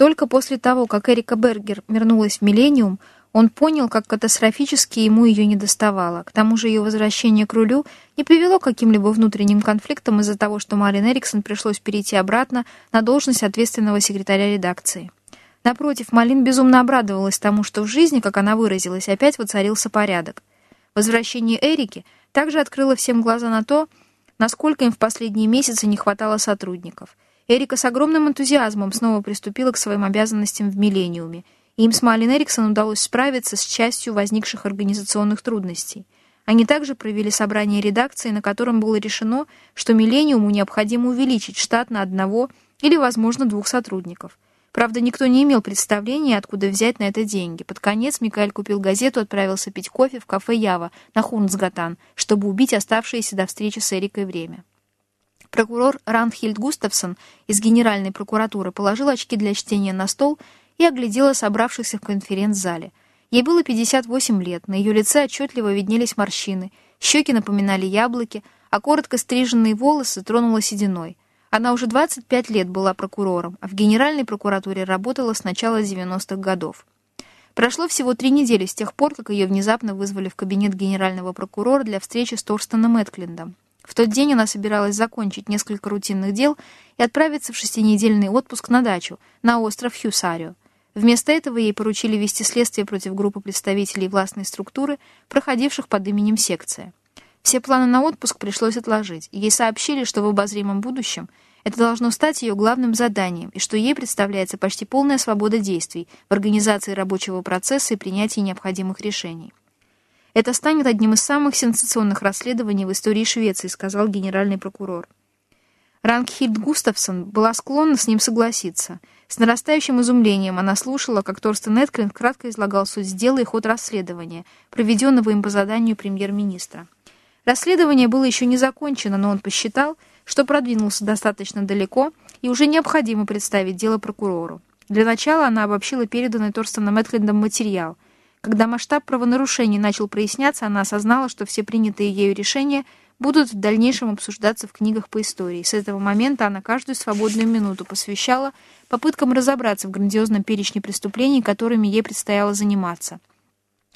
Только после того, как Эрика Бергер вернулась в «Миллениум», он понял, как катастрофически ему ее не доставало. К тому же ее возвращение к рулю не привело к каким-либо внутренним конфликтам из-за того, что Марин Эриксон пришлось перейти обратно на должность ответственного секретаря редакции. Напротив, Малин безумно обрадовалась тому, что в жизни, как она выразилась, опять воцарился порядок. Возвращение Эрики также открыло всем глаза на то, насколько им в последние месяцы не хватало сотрудников. Эрика с огромным энтузиазмом снова приступила к своим обязанностям в «Миллениуме», и им с Малин Эриксон удалось справиться с частью возникших организационных трудностей. Они также провели собрание редакции, на котором было решено, что «Миллениуму» необходимо увеличить штат на одного или, возможно, двух сотрудников. Правда, никто не имел представления, откуда взять на это деньги. Под конец Микаэль купил газету, отправился пить кофе в кафе «Ява» на Хунцгатан, чтобы убить оставшееся до встречи с Эрикой время. Прокурор Рандхильд Густавсон из Генеральной прокуратуры положил очки для чтения на стол и оглядела собравшихся в конференц-зале. Ей было 58 лет, на ее лице отчетливо виднелись морщины, щеки напоминали яблоки, а коротко стриженные волосы тронула сединой. Она уже 25 лет была прокурором, а в Генеральной прокуратуре работала с начала 90-х годов. Прошло всего три недели с тех пор, как ее внезапно вызвали в кабинет генерального прокурора для встречи с Торстеном Этклиндом. В тот день она собиралась закончить несколько рутинных дел и отправиться в шестинедельный отпуск на дачу, на остров Хьюсарио. Вместо этого ей поручили вести следствие против группы представителей властной структуры, проходивших под именем секция. Все планы на отпуск пришлось отложить, ей сообщили, что в обозримом будущем это должно стать ее главным заданием, и что ей представляется почти полная свобода действий в организации рабочего процесса и принятии необходимых решений. «Это станет одним из самых сенсационных расследований в истории Швеции», сказал генеральный прокурор. Рангхильд Густавсон была склонна с ним согласиться. С нарастающим изумлением она слушала, как Торстен Эдклин кратко излагал суть дела и ход расследования, проведенного им по заданию премьер-министра. Расследование было еще не закончено, но он посчитал, что продвинулся достаточно далеко и уже необходимо представить дело прокурору. Для начала она обобщила переданный Торстеном Эдклиндом материал. Когда масштаб правонарушений начал проясняться, она осознала, что все принятые ею решения – будут в дальнейшем обсуждаться в книгах по истории. С этого момента она каждую свободную минуту посвящала попыткам разобраться в грандиозном перечне преступлений, которыми ей предстояло заниматься.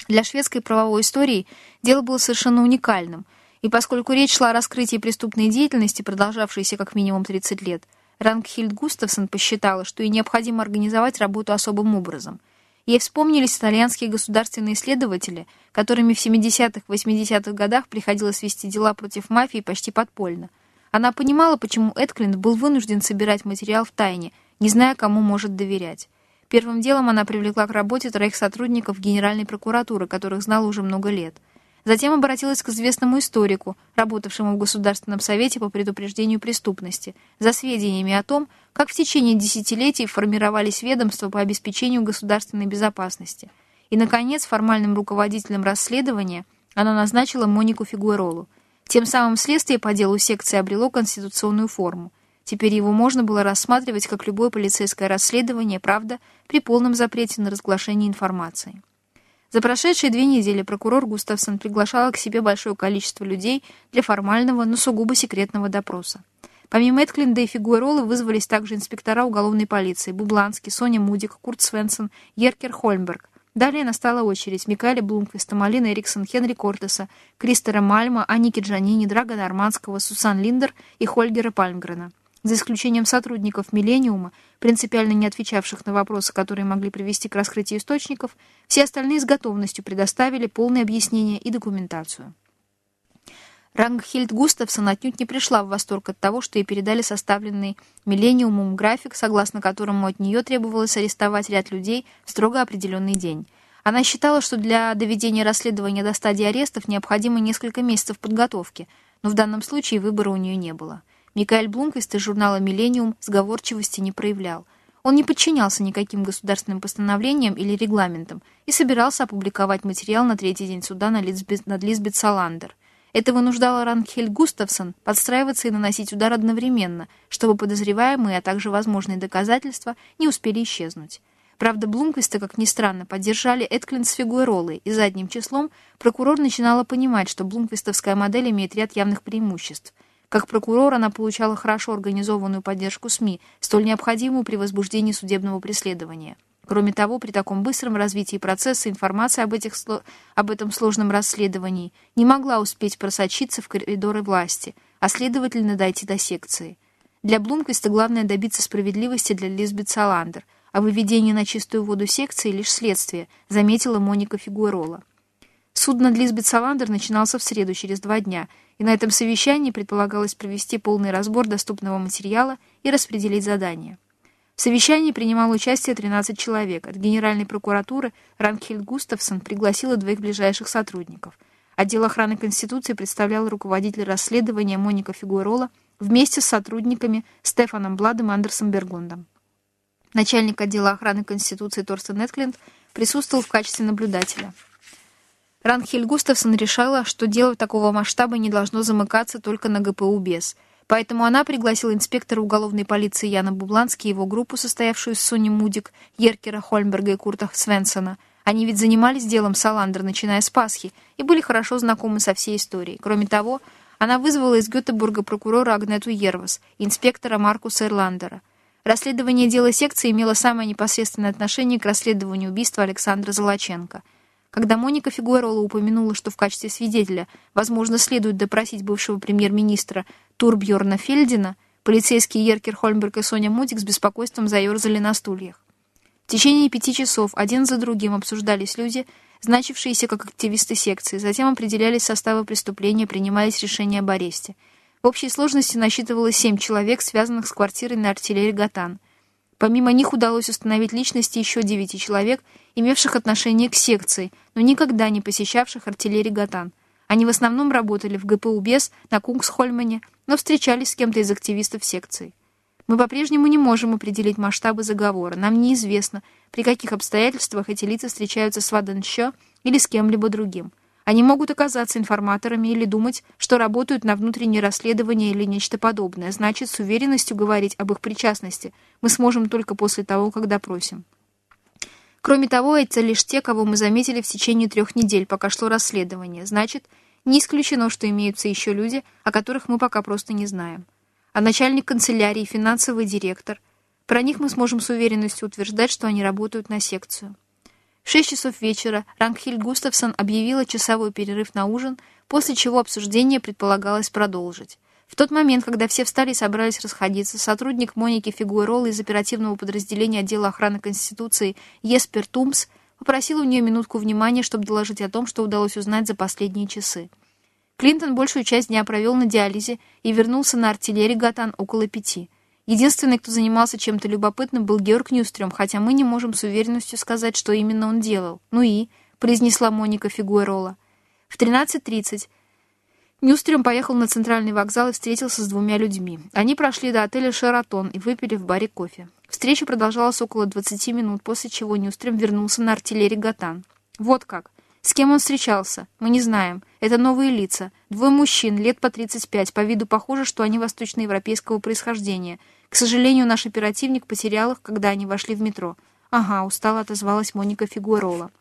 Для шведской правовой истории дело было совершенно уникальным, и поскольку речь шла о раскрытии преступной деятельности, продолжавшейся как минимум 30 лет, Рангхильд Густавсон посчитала, что ей необходимо организовать работу особым образом – Ей вспомнились итальянские государственные следователи, которыми в 70-х, 80-х годах приходилось вести дела против мафии почти подпольно. Она понимала, почему Эдклинд был вынужден собирать материал в тайне, не зная, кому может доверять. Первым делом она привлекла к работе троих сотрудников Генеральной прокуратуры, которых знала уже много лет – Затем обратилась к известному историку, работавшему в Государственном совете по предупреждению преступности, за сведениями о том, как в течение десятилетий формировались ведомства по обеспечению государственной безопасности. И, наконец, формальным руководителем расследования она назначила Монику Фигуэролу. Тем самым следствие по делу секции обрело конституционную форму. Теперь его можно было рассматривать как любое полицейское расследование, правда, при полном запрете на разглашение информации. За прошедшие две недели прокурор Густавсон приглашала к себе большое количество людей для формального, но сугубо секретного допроса. Помимо Эдклинда и Фигуэролы вызвались также инспектора уголовной полиции Бубланский, Соня Мудик, Курт Свенсон, Еркер Хольмберг. Далее настала очередь Микаэля Блумквиста, Малина Эриксон, Хенри Кортеса, Кристера Мальма, Аники Джанини, Драга Нормандского, Сусан Линдер и Хольгера Пальмгрена. За исключением сотрудников «Миллениума», принципиально не отвечавших на вопросы, которые могли привести к раскрытию источников, все остальные с готовностью предоставили полные объяснения и документацию. Рангхильд Густавсон отнюдь не пришла в восторг от того, что ей передали составленный «Миллениумом» график, согласно которому от нее требовалось арестовать ряд людей в строго определенный день. Она считала, что для доведения расследования до стадии арестов необходимо несколько месяцев подготовки, но в данном случае выбора у нее не было. Микаэль Блумквист из журнала «Миллениум» сговорчивости не проявлял. Он не подчинялся никаким государственным постановлениям или регламентам и собирался опубликовать материал на третий день суда над Лизбет Саландер. Это вынуждало Ранхель Густавсон подстраиваться и наносить удар одновременно, чтобы подозреваемые, а также возможные доказательства не успели исчезнуть. Правда, Блумквиста, как ни странно, поддержали Эдклин с Фигуэролой, и задним числом прокурор начинала понимать, что блумквистовская модель имеет ряд явных преимуществ – Как прокурор она получала хорошо организованную поддержку СМИ, столь необходимую при возбуждении судебного преследования. Кроме того, при таком быстром развитии процесса информация об, этих, об этом сложном расследовании не могла успеть просочиться в коридоры власти, а следовательно дойти до секции. Для Блумквиста главное добиться справедливости для Лизбет Саландер, а выведение на чистую воду секции — лишь следствие, заметила Моника Фигуэрола. Суд над Лизбет Саландер начинался в среду, через два дня, и на этом совещании предполагалось провести полный разбор доступного материала и распределить задания. В совещании принимало участие 13 человек. От Генеральной прокуратуры Ранхельд Густавсон пригласила двоих ближайших сотрудников. Отдел охраны Конституции представлял руководитель расследования Моника Фигуэрола вместе с сотрудниками Стефаном Бладом и Андерсом Бергундом. Начальник отдела охраны Конституции Торстен Эткленд присутствовал в качестве наблюдателя. Ранхель Густавсон решала, что дело такого масштаба не должно замыкаться только на ГПУ БЕС – Поэтому она пригласила инспектора уголовной полиции Яна Бублански и его группу, состоявшую из Сони Мудик, Еркера Хольмберга и Курта Свенсона. Они ведь занимались делом Саландер, начиная с Пасхи, и были хорошо знакомы со всей историей. Кроме того, она вызвала из Гетебурга прокурора Агнету Ервас инспектора Маркуса Эрландера. Расследование дела секции имело самое непосредственное отношение к расследованию убийства Александра Золоченко – когда Моника Фигуэрола упомянула, что в качестве свидетеля, возможно, следует допросить бывшего премьер-министра Турбьорна Фельдина, полицейские Еркер Хольмберг и Соня Мудик с беспокойством заерзали на стульях. В течение пяти часов один за другим обсуждались люди, значившиеся как активисты секции, затем определялись составы преступления, принимались решения об аресте. В общей сложности насчитывалось семь человек, связанных с квартирой на артиллерии «Гатан». Помимо них удалось установить личности еще девяти человек, имевших отношение к секции, но никогда не посещавших артиллерии «Гатан». Они в основном работали в ГПУ БЕС на Кунгсхольмане, но встречались с кем-то из активистов секции. Мы по-прежнему не можем определить масштабы заговора. Нам неизвестно, при каких обстоятельствах эти лица встречаются с Ваденщо или с кем-либо другим. Они могут оказаться информаторами или думать, что работают на внутреннее расследование или нечто подобное. Значит, с уверенностью говорить об их причастности мы сможем только после того, как допросим. Кроме того, это лишь те, кого мы заметили в течение трех недель, пока шло расследование. Значит, не исключено, что имеются еще люди, о которых мы пока просто не знаем. А начальник канцелярии, финансовый директор. Про них мы сможем с уверенностью утверждать, что они работают на секцию. В 6 часов вечера Рангхильд Густавсон объявила часовой перерыв на ужин, после чего обсуждение предполагалось продолжить. В тот момент, когда все встали и собрались расходиться, сотрудник Моники Фигуэрола из оперативного подразделения отдела охраны Конституции Еспер Тумс попросил у нее минутку внимания, чтобы доложить о том, что удалось узнать за последние часы. Клинтон большую часть дня провел на диализе и вернулся на артиллерии Гатан около пяти. Единственный, кто занимался чем-то любопытным, был Георг Нюстрем, хотя мы не можем с уверенностью сказать, что именно он делал. «Ну и?» — произнесла Моника Фигуэрола. В 13.30 Нюстрем поехал на центральный вокзал и встретился с двумя людьми. Они прошли до отеля «Шератон» и выпили в баре кофе. Встреча продолжалась около 20 минут, после чего Нюстрем вернулся на артиллерии «Гатан». Вот как. С кем он встречался? Мы не знаем. Это новые лица. Двое мужчин, лет по 35. По виду похоже, что они восточноевропейского происхождения — к сожалению, наш оперативник потерял их, когда они вошли в метро. «Ага», — устало отозвалась Моника Фигуэрола.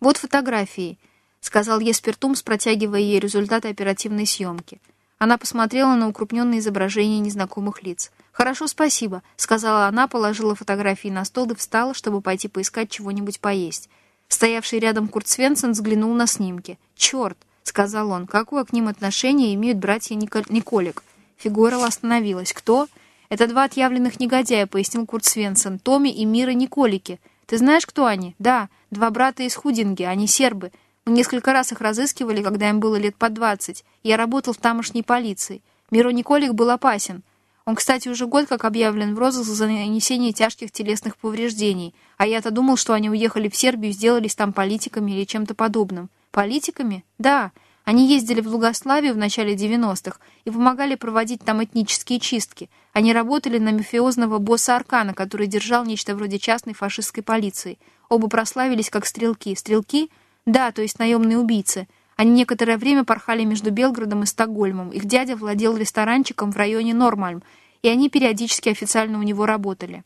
«Вот фотографии», — сказал Еспер Тумс, протягивая ей результаты оперативной съемки. Она посмотрела на укрупненные изображения незнакомых лиц. «Хорошо, спасибо», — сказала она, положила фотографии на стол и встала, чтобы пойти поискать чего-нибудь поесть. Стоявший рядом Курт Свенсон взглянул на снимки. «Черт!» — сказал он. «Какое к ним отношение имеют братья Николик?» Фигуэрола остановилась. «Кто?» «Это два отъявленных негодяя», — пояснил Курт Свенсон. «Томми и Мира Николики. Ты знаешь, кто они?» «Да, два брата из Худинги, они сербы. Мы несколько раз их разыскивали, когда им было лет по двадцать. Я работал в тамошней полиции. Миро Николик был опасен. Он, кстати, уже год как объявлен в розыск за нанесение тяжких телесных повреждений. А я-то думал, что они уехали в Сербию, сделались там политиками или чем-то подобным». «Политиками? Да». Они ездили в Лугославию в начале 90-х и помогали проводить там этнические чистки. Они работали на мафиозного босса Аркана, который держал нечто вроде частной фашистской полиции. Оба прославились как стрелки. Стрелки? Да, то есть наемные убийцы. Они некоторое время порхали между Белградом и Стокгольмом. Их дядя владел ресторанчиком в районе Нормальм, и они периодически официально у него работали.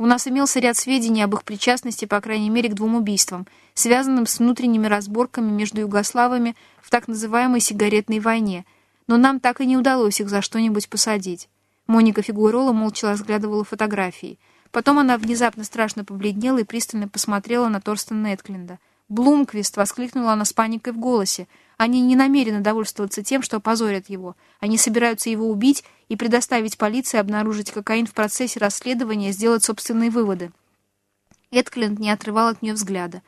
У нас имелся ряд сведений об их причастности, по крайней мере, к двум убийствам, связанным с внутренними разборками между югославами в так называемой «сигаретной войне», но нам так и не удалось их за что-нибудь посадить. Моника Фигуэрола молча разглядывала фотографии. Потом она внезапно страшно побледнела и пристально посмотрела на Торстена Эткленда. «Блумквист!» — воскликнула она с паникой в голосе. «Они не намерены довольствоваться тем, что опозорят его. Они собираются его убить и предоставить полиции обнаружить кокаин в процессе расследования сделать собственные выводы». Эткленд не отрывал от нее взгляда.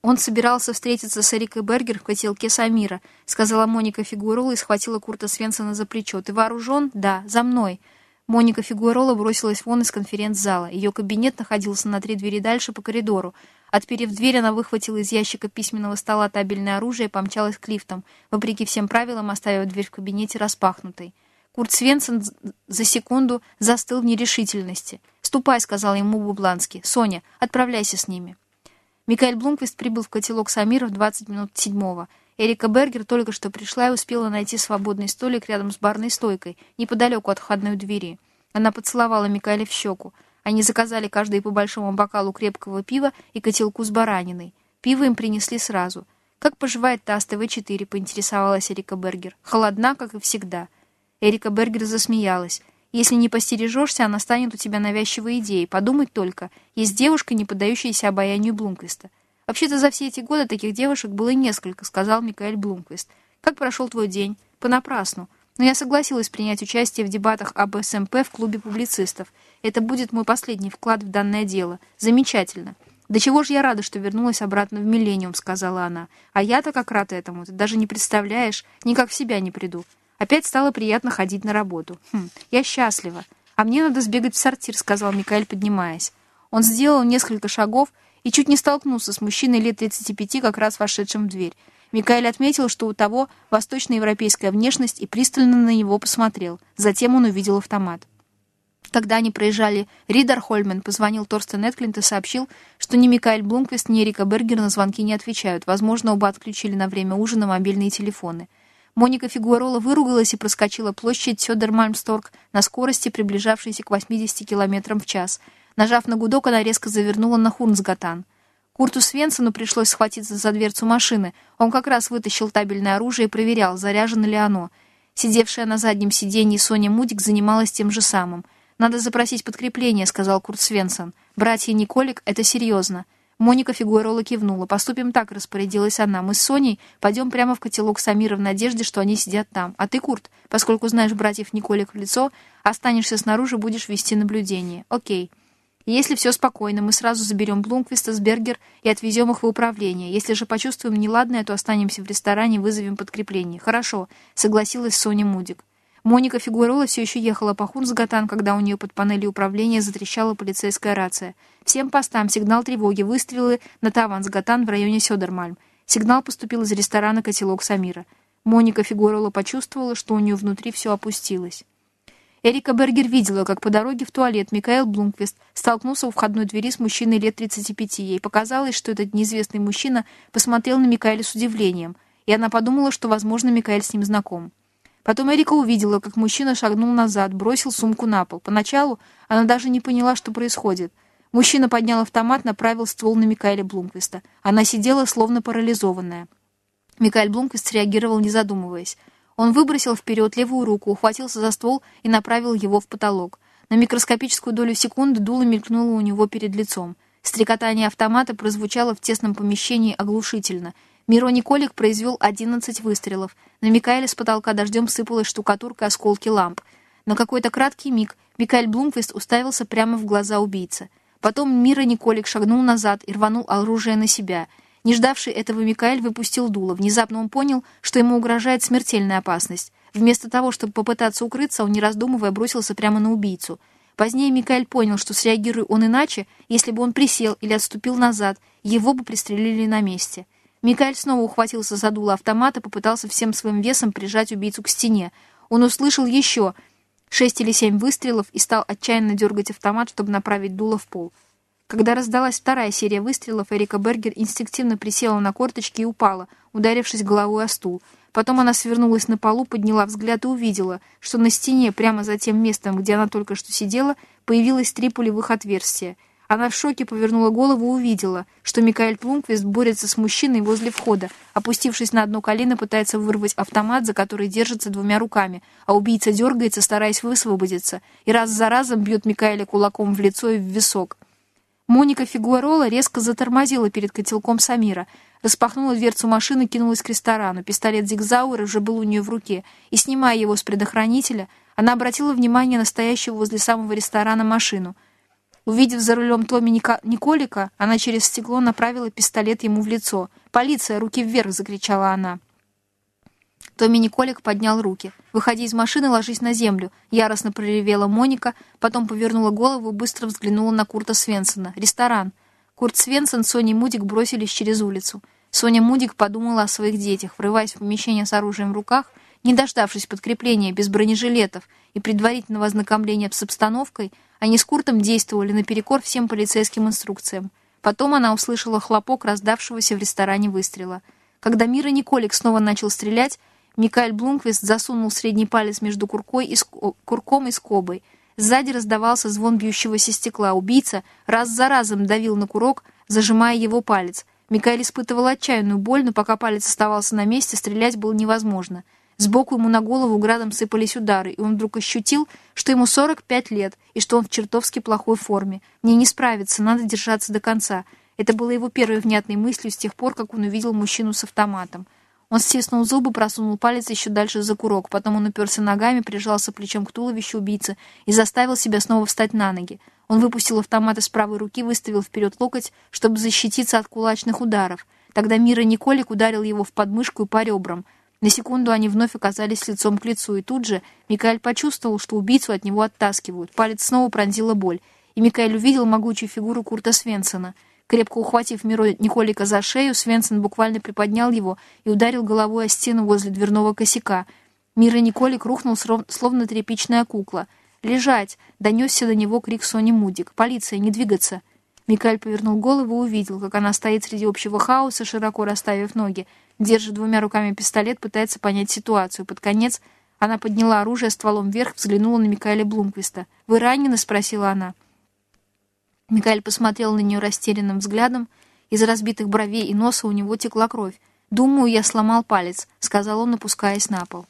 «Он собирался встретиться с Эрикой Бергер в котелке Самира», сказала Моника Фигуэрола и схватила Курта Свенсона за плечо. «Ты вооружен?» «Да, за мной». Моника Фигуэрола бросилась вон из конференц-зала. Ее кабинет находился на три двери дальше по коридору. Отперев дверь, она выхватила из ящика письменного стола табельное оружие и помчалась к лифтам, вопреки всем правилам оставив дверь в кабинете распахнутой. Курт Свенсон за секунду застыл в нерешительности. «Ступай», — сказал ему Бубланский. «Соня, отправляйся с ними». Микаэль Блумквист прибыл в котелок Самира в 20 минут седьмого. Эрика Бергер только что пришла и успела найти свободный столик рядом с барной стойкой, неподалеку от входной двери. Она поцеловала Микаэля в щеку. Они заказали каждый по большому бокалу крепкого пива и котелку с бараниной. Пиво им принесли сразу. «Как поживает Таст ТВ-4?» — поинтересовалась Эрика Бергер. «Холодна, как и всегда». Эрика Бергер засмеялась. Если не постережешься, она станет у тебя навязчивой идеей. Подумать только, есть девушка, не поддающаяся обаянию Блумквиста. Вообще-то за все эти годы таких девушек было несколько, сказал Микаэль Блумквист. Как прошел твой день? Понапрасну. Но я согласилась принять участие в дебатах об СМП в клубе публицистов. Это будет мой последний вклад в данное дело. Замечательно. «Да чего же я рада, что вернулась обратно в Миллениум», — сказала она. «А я-то как рад этому. Ты даже не представляешь. Никак в себя не приду. Опять стало приятно ходить на работу. Хм, я счастлива. А мне надо сбегать в сортир, сказал Микаэль, поднимаясь. Он сделал несколько шагов и чуть не столкнулся с мужчиной лет 35, как раз вошедшим в дверь. Микаэль отметил, что у того восточноевропейская внешность и пристально на него посмотрел. Затем он увидел автомат. Когда они проезжали Ридер Хольмен, позвонил Торстен Этклинт и сообщил, что ни Микаэль Блумквист, ни Эрика Бергер на звонки не отвечают. Возможно, оба отключили на время ужина мобильные телефоны. Моника Фигуарола выругалась и проскочила площадь Сёдермальмсторг на скорости, приближавшейся к 80 км в час. Нажав на гудок, она резко завернула на Хурнсгатан. Курту Свенсону пришлось схватиться за дверцу машины. Он как раз вытащил табельное оружие и проверял, заряжено ли оно. Сидевшая на заднем сиденье Соня Мудик занималась тем же самым. «Надо запросить подкрепление», — сказал Курт Свенсон. «Братья Николик, это серьезно». Моника Фигуэрола кивнула. «Поступим так», — распорядилась она. «Мы с Соней пойдем прямо в котелок Самира в надежде, что они сидят там. А ты, Курт, поскольку знаешь братьев Николик в лицо, останешься снаружи, будешь вести наблюдение. Окей. Если все спокойно, мы сразу заберем Блумквиста с Бергер и отвезем их в управление. Если же почувствуем неладное, то останемся в ресторане и вызовем подкрепление. Хорошо», — согласилась Соня Мудик. Моника Фигуэрола все еще ехала по Хунсгатан, когда у нее под панелью управления затрещала полицейская рация. Всем постам сигнал тревоги, выстрелы на Тавансгатан в районе Сёдермальм. Сигнал поступил из ресторана «Котелок Самира». Моника Фигуэрола почувствовала, что у нее внутри все опустилось. Эрика Бергер видела, как по дороге в туалет Микаэл Блумквист столкнулся у входной двери с мужчиной лет 35. Ей показалось, что этот неизвестный мужчина посмотрел на Микаэля с удивлением, и она подумала, что, возможно, Микаэль с ним знаком. Потом Эрика увидела, как мужчина шагнул назад, бросил сумку на пол. Поначалу она даже не поняла, что происходит. Мужчина поднял автомат, направил ствол на Микаэля Блумквиста. Она сидела, словно парализованная. Микаэль Блумквист среагировал, не задумываясь. Он выбросил вперед левую руку, ухватился за ствол и направил его в потолок. На микроскопическую долю секунды дуло мелькнуло у него перед лицом. Стрекотание автомата прозвучало в тесном помещении оглушительно — Миро Николик произвел 11 выстрелов. На Микаэля с потолка дождем сыпалась штукатурка осколки ламп. На какой-то краткий миг Микаэль Блумквист уставился прямо в глаза убийцы. Потом Мира Николик шагнул назад и рванул оружие на себя. Не ждавший этого Микаэль выпустил дуло. Внезапно он понял, что ему угрожает смертельная опасность. Вместо того, чтобы попытаться укрыться, он, не раздумывая, бросился прямо на убийцу. Позднее Микаэль понял, что среагируя он иначе, если бы он присел или отступил назад, его бы пристрелили на месте. Микаэль снова ухватился за дуло автомата, попытался всем своим весом прижать убийцу к стене. Он услышал еще шесть или семь выстрелов и стал отчаянно дергать автомат, чтобы направить дуло в пол. Когда раздалась вторая серия выстрелов, Эрика Бергер инстинктивно присела на корточки и упала, ударившись головой о стул. Потом она свернулась на полу, подняла взгляд и увидела, что на стене, прямо за тем местом, где она только что сидела, появилось три пулевых отверстия — Она в шоке повернула голову и увидела, что Микаэль Плунквист борется с мужчиной возле входа. Опустившись на одно колено, пытается вырвать автомат, за который держится двумя руками, а убийца дергается, стараясь высвободиться, и раз за разом бьет Микаэля кулаком в лицо и в висок. Моника Фигуарола резко затормозила перед котелком Самира, распахнула дверцу машины, кинулась к ресторану. Пистолет Зигзауэра уже был у нее в руке, и, снимая его с предохранителя, она обратила внимание на стоящую возле самого ресторана машину — Увидев за рулем Томми Николика, она через стекло направила пистолет ему в лицо. «Полиция! Руки вверх!» — закричала она. Томми Николик поднял руки. «Выходи из машины, ложись на землю!» Яростно проревела Моника, потом повернула голову и быстро взглянула на Курта Свенсона. «Ресторан!» Курт Свенсон, Соня Мудик бросились через улицу. Соня Мудик подумала о своих детях, врываясь в помещение с оружием в руках, не дождавшись подкрепления без бронежилетов и предварительного ознакомления с обстановкой, они с Куртом действовали наперекор всем полицейским инструкциям. Потом она услышала хлопок раздавшегося в ресторане выстрела. Когда Мира Николик снова начал стрелять, Микаэль Блумквист засунул средний палец между куркой и курком и скобой. Сзади раздавался звон бьющегося стекла. Убийца раз за разом давил на курок, зажимая его палец. Микаэль испытывал отчаянную боль, но пока палец оставался на месте, стрелять было невозможно. Сбоку ему на голову градом сыпались удары, и он вдруг ощутил, что ему 45 лет, и что он в чертовски плохой форме. Мне не справиться, надо держаться до конца. Это было его первой внятной мыслью с тех пор, как он увидел мужчину с автоматом. Он стиснул зубы, просунул палец еще дальше за курок, потом он уперся ногами, прижался плечом к туловищу убийцы и заставил себя снова встать на ноги. Он выпустил автомат из правой руки, выставил вперед локоть, чтобы защититься от кулачных ударов. Тогда Мира Николик ударил его в подмышку и по ребрам. На секунду они вновь оказались лицом к лицу, и тут же Микаэль почувствовал, что убийцу от него оттаскивают. Палец снова пронзила боль, и Микаэль увидел могучую фигуру Курта Свенсона. Крепко ухватив Миро Николика за шею, Свенсон буквально приподнял его и ударил головой о стену возле дверного косяка. Мира Николик рухнул, словно тряпичная кукла. «Лежать!» — донесся до него крик Сони Мудик. «Полиция! Не двигаться!» Микаэль повернул голову и увидел, как она стоит среди общего хаоса, широко расставив ноги держит двумя руками пистолет, пытается понять ситуацию. Под конец она подняла оружие стволом вверх, взглянула на Микаэля Блумквиста. «Вы ранены?» — спросила она. Микаэль посмотрел на нее растерянным взглядом. Из разбитых бровей и носа у него текла кровь. «Думаю, я сломал палец», — сказал он, опускаясь на пол.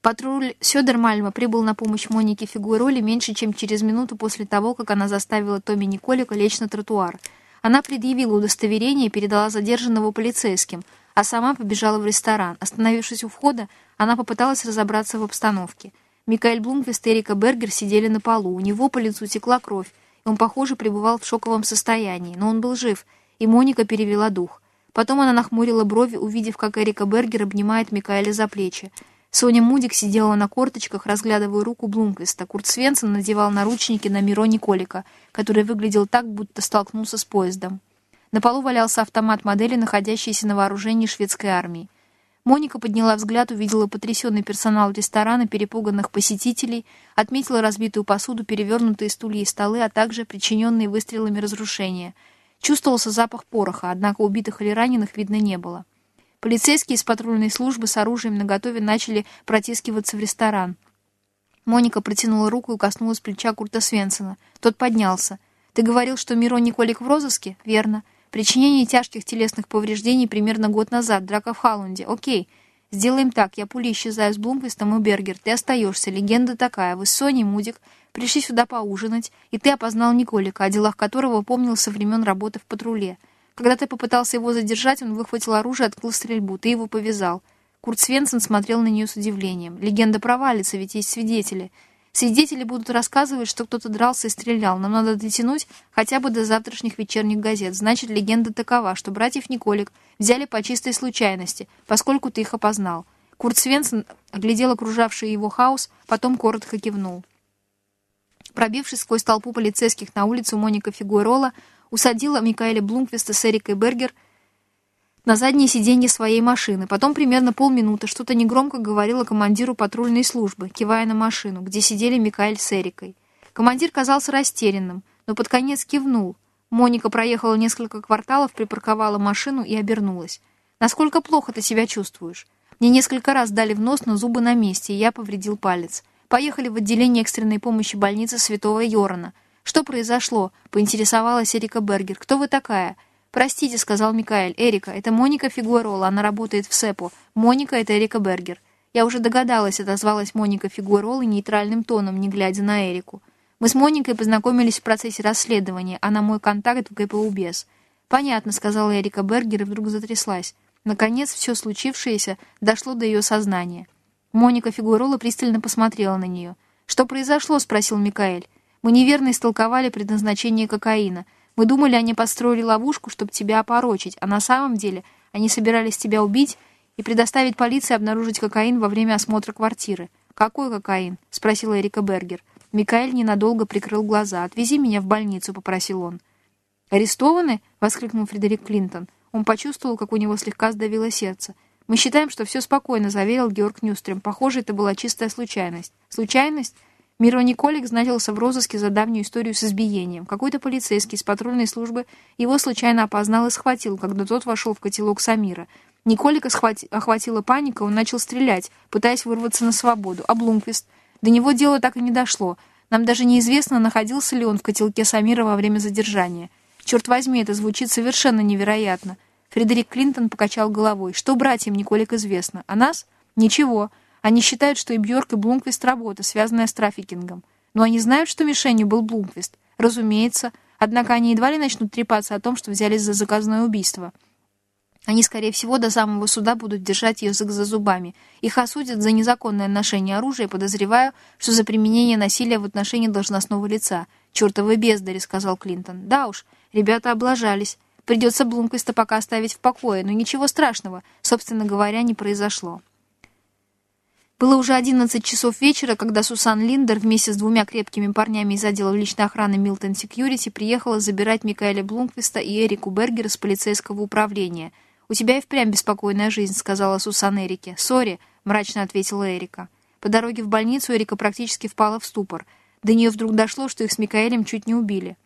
Патруль Сёдермальма прибыл на помощь Монике Фигуэроли меньше, чем через минуту после того, как она заставила Томми Николика лечь на тротуар — она предъявила удостоверение и передала задержанного полицейским, а сама побежала в ресторан. Остановившись у входа, она попыталась разобраться в обстановке. Микаэль Блумквист и Эрика Бергер сидели на полу. У него по лицу текла кровь, он, похоже, пребывал в шоковом состоянии, но он был жив, и Моника перевела дух. Потом она нахмурила брови, увидев, как Эрика Бергер обнимает Микаэля за плечи. Соня Мудик сидела на корточках, разглядывая руку Блумквиста. Курт Свенсон надевал наручники на Миро Николика, который выглядел так, будто столкнулся с поездом. На полу валялся автомат модели, находящийся на вооружении шведской армии. Моника подняла взгляд, увидела потрясенный персонал ресторана, перепуганных посетителей, отметила разбитую посуду, перевернутые стулья и столы, а также причиненные выстрелами разрушения. Чувствовался запах пороха, однако убитых или раненых видно не было. Полицейские из патрульной службы с оружием наготове начали протискиваться в ресторан. Моника протянула руку и коснулась плеча Курта Свенсона. Тот поднялся. «Ты говорил, что Миро Николик в розыске?» «Верно. Причинение тяжких телесных повреждений примерно год назад. Драка в Халлунде. Окей. Сделаем так. Я пулей исчезаю с Блумквистом и Бергер. Ты остаешься. Легенда такая. Вы с Соней, Мудик, пришли сюда поужинать, и ты опознал Николика, о делах которого помнил со времен работы в патруле. Когда ты попытался его задержать, он выхватил оружие и открыл стрельбу. Ты его повязал. Курт Свенсон смотрел на нее с удивлением. Легенда провалится, ведь есть свидетели. Свидетели будут рассказывать, что кто-то дрался и стрелял. Нам надо дотянуть хотя бы до завтрашних вечерних газет. Значит, легенда такова, что братьев Николик взяли по чистой случайности, поскольку ты их опознал. Курт Свенсон оглядел окружавший его хаос, потом коротко кивнул. Пробившись сквозь толпу полицейских на улицу Моника Фигуэрола, усадила Микаэля Блумквиста с Эрикой Бергер на заднее сиденье своей машины. Потом примерно полминуты что-то негромко говорила командиру патрульной службы, кивая на машину, где сидели Микаэль с Эрикой. Командир казался растерянным, но под конец кивнул. Моника проехала несколько кварталов, припарковала машину и обернулась. «Насколько плохо ты себя чувствуешь?» Мне несколько раз дали в нос, но зубы на месте, и я повредил палец. Поехали в отделение экстренной помощи больницы Святого Йорона. «Что произошло?» — поинтересовалась Эрика Бергер. «Кто вы такая?» «Простите», — сказал Микаэль. «Эрика, это Моника Фигуэрола, она работает в СЭПу. Моника — это Эрика Бергер». «Я уже догадалась», — отозвалась Моника Фигуэрола нейтральным тоном, не глядя на Эрику. «Мы с Моникой познакомились в процессе расследования, она мой контакт в ГПУ БЕС». «Понятно», — сказала Эрика Бергер и вдруг затряслась. Наконец, все случившееся дошло до ее сознания. Моника Фигуэрола пристально посмотрела на нее. «Что произошло?» — спросил Микаэль. «Мы неверно истолковали предназначение кокаина». Мы думали, они построили ловушку, чтобы тебя опорочить, а на самом деле они собирались тебя убить и предоставить полиции обнаружить кокаин во время осмотра квартиры. «Какой кокаин?» — спросила Эрика Бергер. Микаэль ненадолго прикрыл глаза. «Отвези меня в больницу», — попросил он. «Арестованы?» — воскликнул Фредерик Клинтон. Он почувствовал, как у него слегка сдавило сердце. «Мы считаем, что все спокойно», — заверил Георг Нюстрем. «Похоже, это была чистая случайность». «Случайность?» Миро Николик значился в розыске за давнюю историю с избиением. Какой-то полицейский с патрульной службы его случайно опознал и схватил, когда тот вошел в котелок Самира. Николика схвати... охватила паника, он начал стрелять, пытаясь вырваться на свободу. А Блумквист? До него дело так и не дошло. Нам даже неизвестно, находился ли он в котелке Самира во время задержания. Черт возьми, это звучит совершенно невероятно. Фредерик Клинтон покачал головой. Что братьям Николик известно? А нас? Ничего. Они считают, что и Бьорк, и Блумквист работа, связанная с трафикингом. Но они знают, что мишенью был Блумквист. Разумеется. Однако они едва ли начнут трепаться о том, что взялись за заказное убийство. Они, скорее всего, до самого суда будут держать язык за зубами. Их осудят за незаконное ношение оружия, подозреваю, что за применение насилия в отношении должностного лица. «Чертовы бездари», — сказал Клинтон. «Да уж, ребята облажались. Придется Блумквиста пока оставить в покое, но ничего страшного, собственно говоря, не произошло». Было уже 11 часов вечера, когда Сусан Линдер вместе с двумя крепкими парнями из отдела личной охраны Милтон Секьюрити приехала забирать Микаэля Блумквиста и Эрику Бергера с полицейского управления. «У тебя и впрямь беспокойная жизнь», — сказала Сусан Эрике. «Сори», — мрачно ответила Эрика. По дороге в больницу Эрика практически впала в ступор. До нее вдруг дошло, что их с Микаэлем чуть не убили.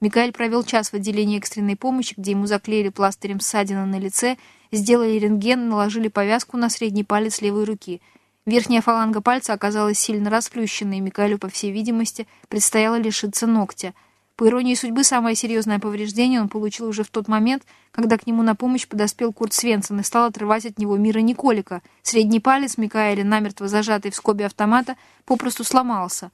Микаэль провел час в отделении экстренной помощи, где ему заклеили пластырем ссадины на лице, сделали рентген, наложили повязку на средний палец левой руки — Верхняя фаланга пальца оказалась сильно расплющенной, и Микаэлю, по всей видимости, предстояло лишиться ногтя. По иронии судьбы, самое серьезное повреждение он получил уже в тот момент, когда к нему на помощь подоспел Курт Свенсон и стал отрывать от него мира Николика. Средний палец Микаэля, намертво зажатый в скобе автомата, попросту сломался.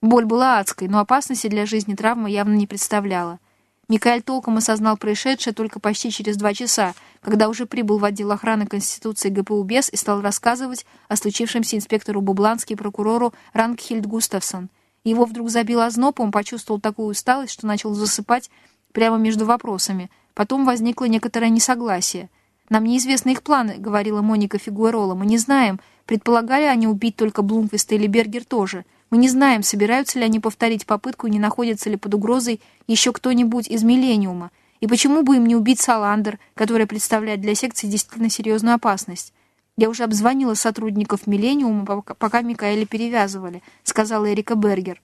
Боль была адской, но опасности для жизни травма явно не представляла. Микаэль толком осознал происшедшее только почти через два часа, когда уже прибыл в отдел охраны Конституции ГПУ БЕС и стал рассказывать о случившемся инспектору Бублански и прокурору Рангхильд Густавсон. Его вдруг забил озноб, он почувствовал такую усталость, что начал засыпать прямо между вопросами. Потом возникло некоторое несогласие. «Нам неизвестны их планы», — говорила Моника Фигуэрола. «Мы не знаем, предполагали они убить только Блумквиста или Бергер тоже». Мы не знаем, собираются ли они повторить попытку и не находится ли под угрозой еще кто-нибудь из Миллениума. И почему бы им не убить Саландер, которая представляет для секции действительно серьезную опасность? Я уже обзвонила сотрудников Миллениума, пока Микаэля перевязывали, сказала Эрика Бергер.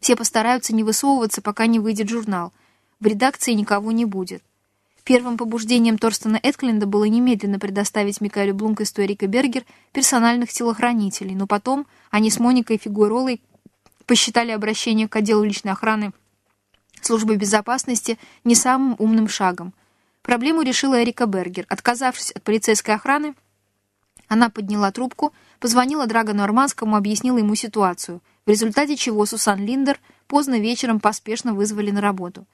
Все постараются не высовываться, пока не выйдет журнал. В редакции никого не будет. Первым побуждением Торстена Эткленда было немедленно предоставить Микаэлю Блумквисту и Эрика Бергер персональных телохранителей, но потом они с Моникой Фигуэролой посчитали обращение к отделу личной охраны службы безопасности не самым умным шагом. Проблему решила Эрика Бергер. Отказавшись от полицейской охраны, она подняла трубку, позвонила Драгону Арманскому, объяснила ему ситуацию, в результате чего Сусан Линдер поздно вечером поспешно вызвали на работу.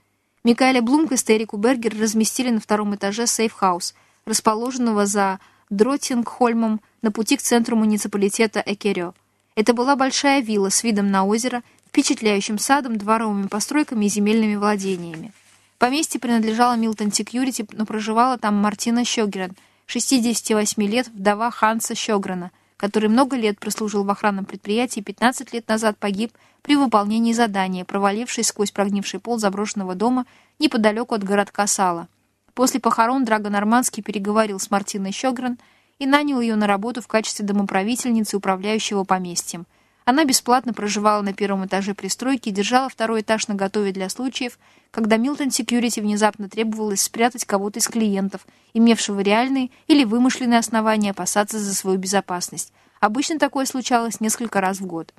Микаэля Блумквиста и Эрику Бергер разместили на втором этаже safe house, расположенного за Дротингхольмом на пути к центру муниципалитета Экерё. Это была большая вилла с видом на озеро, впечатляющим садом, дворовыми постройками и земельными владениями. Поместье принадлежало Milton Security, но проживала там Мартина Щегрен, 68 лет, вдова Ханса Щегрена, который много лет прослужил в охранном предприятии и 15 лет назад погиб при выполнении задания, провалившись сквозь прогнивший пол заброшенного дома неподалеку от городка Сала. После похорон Драго Нормандский переговорил с Мартиной Щегрен и нанял ее на работу в качестве домоправительницы управляющего поместьем. Она бесплатно проживала на первом этаже пристройки и держала второй этаж наготове для случаев, когда Милтон Секьюрити внезапно требовалось спрятать кого-то из клиентов, имевшего реальные или вымышленные основания опасаться за свою безопасность. Обычно такое случалось несколько раз в год.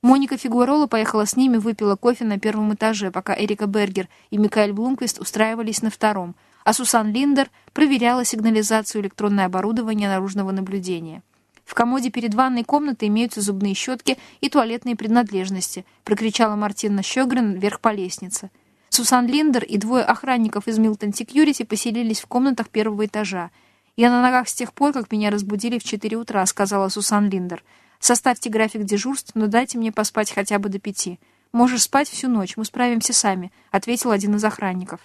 Моника Фигуарола поехала с ними, выпила кофе на первом этаже, пока Эрика Бергер и Микаэль Блумквист устраивались на втором, а Сусан Линдер проверяла сигнализацию электронное оборудование наружного наблюдения. «В комоде перед ванной комнатой имеются зубные щетки и туалетные принадлежности», прокричала Мартина Щегрен вверх по лестнице. Сусан Линдер и двое охранников из Милтон Секьюрити поселились в комнатах первого этажа. «Я на ногах с тех пор, как меня разбудили в 4 утра», — сказала Сусан Линдер. Составьте график дежурств, но дайте мне поспать хотя бы до пяти. Можешь спать всю ночь, мы справимся сами», — ответил один из охранников.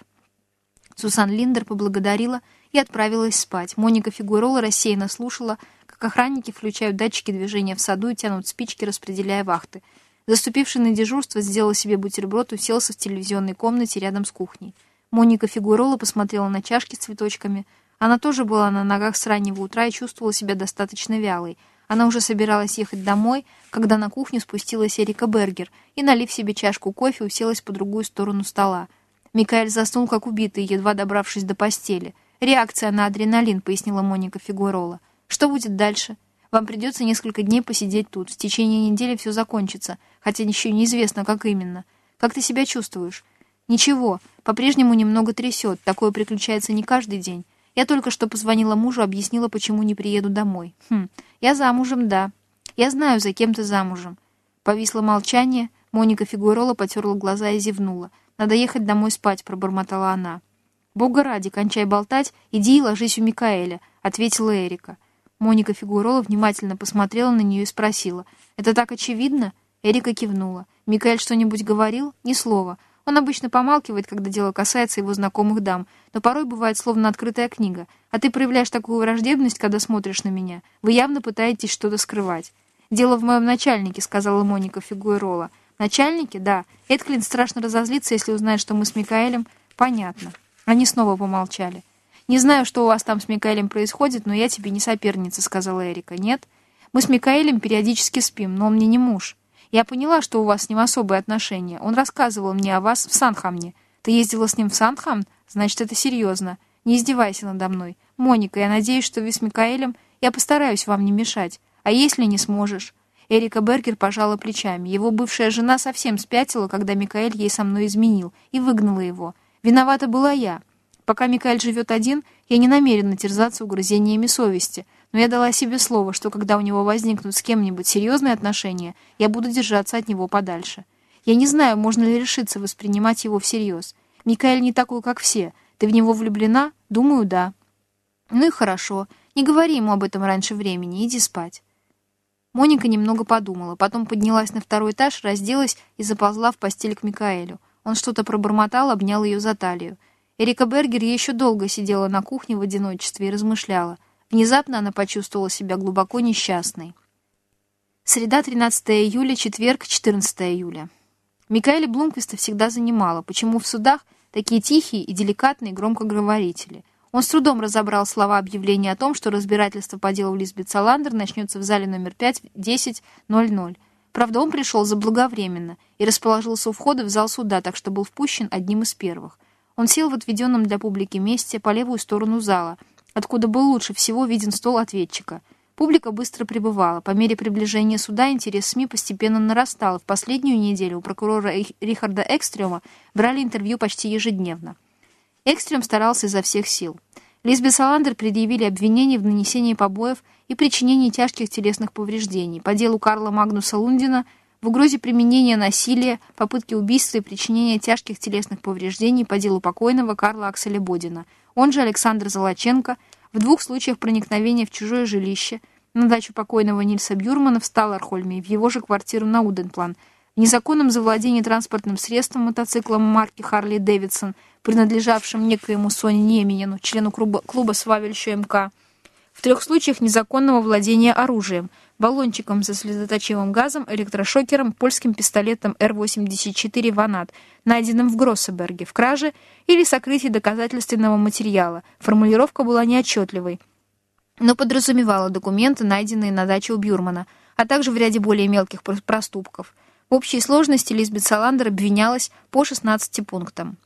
Сусан Линдер поблагодарила и отправилась спать. Моника Фигурола рассеянно слушала, как охранники включают датчики движения в саду и тянут спички, распределяя вахты. Заступивший на дежурство сделал себе бутерброд и уселся в телевизионной комнате рядом с кухней. Моника Фигурола посмотрела на чашки с цветочками. Она тоже была на ногах с раннего утра и чувствовала себя достаточно вялой — она уже собиралась ехать домой, когда на кухню спустилась Эрика Бергер и, налив себе чашку кофе, уселась по другую сторону стола. Микаэль заснул, как убитый, едва добравшись до постели. «Реакция на адреналин», — пояснила Моника Фигурола. «Что будет дальше? Вам придется несколько дней посидеть тут. В течение недели все закончится, хотя еще неизвестно, как именно. Как ты себя чувствуешь?» «Ничего, по-прежнему немного трясет. Такое приключается не каждый день. Я только что позвонила мужу, объяснила, почему не приеду домой. Хм, я замужем, да. Я знаю, за кем ты замужем. Повисло молчание. Моника Фигуэрола потерла глаза и зевнула. «Надо ехать домой спать», — пробормотала она. «Бога ради, кончай болтать, иди и ложись у Микаэля», — ответила Эрика. Моника Фигуэрола внимательно посмотрела на нее и спросила. «Это так очевидно?» Эрика кивнула. «Микаэль что-нибудь говорил?» «Ни слова. Он обычно помалкивает, когда дело касается его знакомых дам, но порой бывает словно открытая книга. А ты проявляешь такую враждебность, когда смотришь на меня. Вы явно пытаетесь что-то скрывать. «Дело в моем начальнике», — сказала Моника Фигуэрола. «Начальнике? Да. Эдклин страшно разозлится, если узнает, что мы с Микаэлем...» «Понятно». Они снова помолчали. «Не знаю, что у вас там с Микаэлем происходит, но я тебе не соперница», — сказала Эрика. «Нет? Мы с Микаэлем периодически спим, но он мне не муж». Я поняла, что у вас с ним особые отношения. Он рассказывал мне о вас в Санхамне. Ты ездила с ним в Санхам? Значит, это серьезно. Не издевайся надо мной. Моника, я надеюсь, что вы с Микаэлем... Я постараюсь вам не мешать. А если не сможешь?» Эрика Бергер пожала плечами. Его бывшая жена совсем спятила, когда Микаэль ей со мной изменил, и выгнала его. Виновата была я. Пока Микаэль живет один, я не намерена терзаться угрызениями совести — но я дала себе слово, что когда у него возникнут с кем-нибудь серьезные отношения, я буду держаться от него подальше. Я не знаю, можно ли решиться воспринимать его всерьез. Микаэль не такой, как все. Ты в него влюблена? Думаю, да. Ну и хорошо. Не говори ему об этом раньше времени. Иди спать. Моника немного подумала, потом поднялась на второй этаж, разделась и заползла в постель к Микаэлю. Он что-то пробормотал, обнял ее за талию. Эрика Бергер еще долго сидела на кухне в одиночестве и размышляла — Внезапно она почувствовала себя глубоко несчастной. Среда, 13 июля, четверг, 14 июля. Микаэля Блумквиста всегда занимала, почему в судах такие тихие и деликатные громкоговорители. Он с трудом разобрал слова объявления о том, что разбирательство по делу Лизбет Саландер начнется в зале номер 5 в 10.00. Правда, он пришел заблаговременно и расположился у входа в зал суда, так что был впущен одним из первых. Он сел в отведенном для публики месте по левую сторону зала — откуда был лучше всего виден стол ответчика. Публика быстро прибывала. По мере приближения суда интерес СМИ постепенно нарастал. В последнюю неделю у прокурора Рихарда Экстрема брали интервью почти ежедневно. Экстрем старался изо всех сил. Лизбет Саландер предъявили обвинение в нанесении побоев и причинении тяжких телесных повреждений. По делу Карла Магнуса Лундина в угрозе применения насилия, попытки убийства и причинения тяжких телесных повреждений по делу покойного Карла Акселя Бодина – он же Александр Золоченко, в двух случаях проникновения в чужое жилище, на дачу покойного Нильса Бюрмана в Сталархольме и в его же квартиру на Уденплан, в незаконном завладении транспортным средством мотоциклом марки Харли Дэвидсон, принадлежавшим некоему Соне Неменину, члену клуба, клуба «Свавельщу МК», в трех случаях незаконного владения оружием, баллончиком со слезоточивым газом, электрошокером, польским пистолетом Р-84 «Ванат», найденным в Гроссеберге, в краже или сокрытии доказательственного материала. Формулировка была неотчетливой, но подразумевала документы, найденные на даче у Бюрмана, а также в ряде более мелких проступков. В общей сложности Лизбет Саландер обвинялась по 16 пунктам.